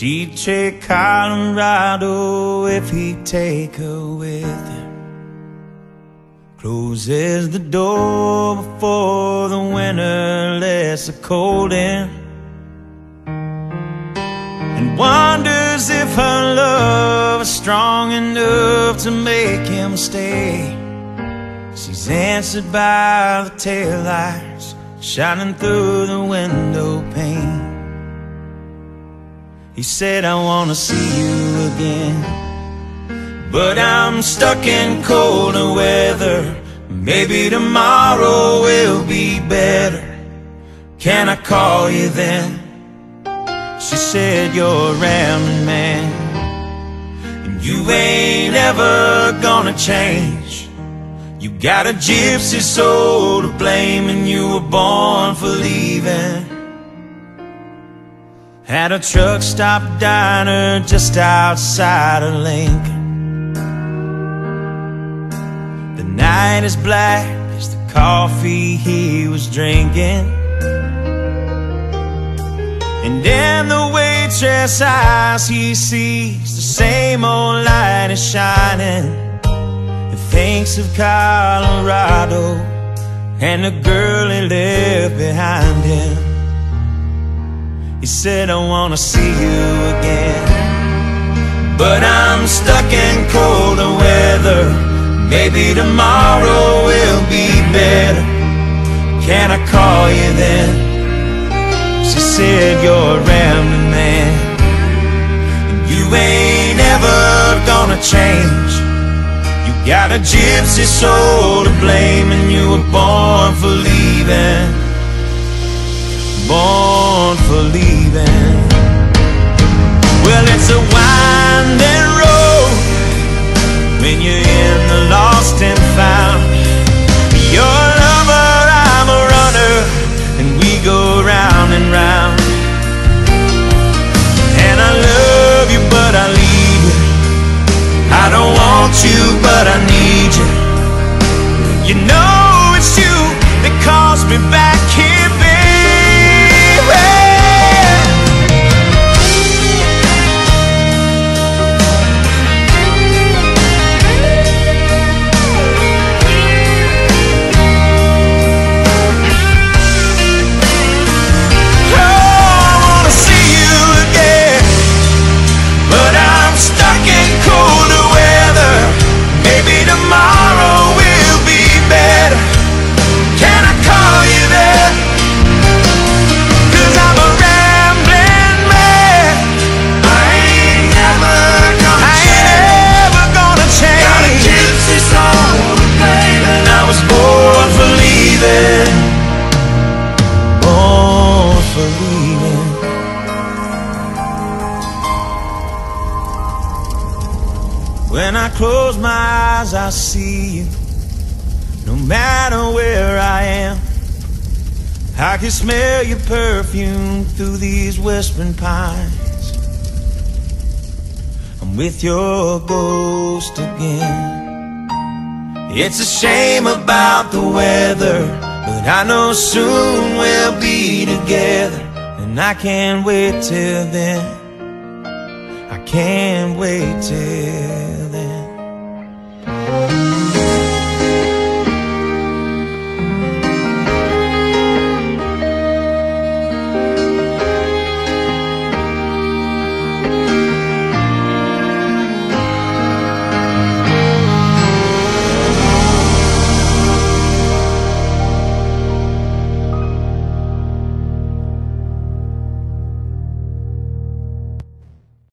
She'd trade Colorado if he'd take her with him. Closes the door before the winter lets the cold in. And wonders if her love is strong enough to make him stay. She's answered by the taillights shining through the window pane. He said, I wanna see you again. But I'm stuck in colder weather. Maybe tomorrow will be better. Can I call you then? She said, You're a rambling man. And you ain't ever gonna change. You got a gypsy soul to blame, and you were born for leaving. At a truck stop diner just outside of Lincoln. The night is black as the coffee he was drinking. And in the waitress eyes he sees the same old light is shining And thinks of Colorado and the girl he left behind him He said, I wanna see you again. But I'm stuck in colder weather. Maybe tomorrow will be better. Can I call you then? She said you're a rambling man. You ain't ever gonna change. You got a gypsy soul to blame Born for leaving. Well, it's a winding road. When you're in the lost and found You're a lover, I'm a runner And we go round and round. And I love you but I leave you. I don't want you but I need you. You know it's you that calls me back here, When I close my eyes, I see you. No matter where I am, I can smell your perfume through these whispering pines. I'm with your ghost again. It's a shame about the weather, but I know soon we'll be together. And I can't wait till then. I can't wait till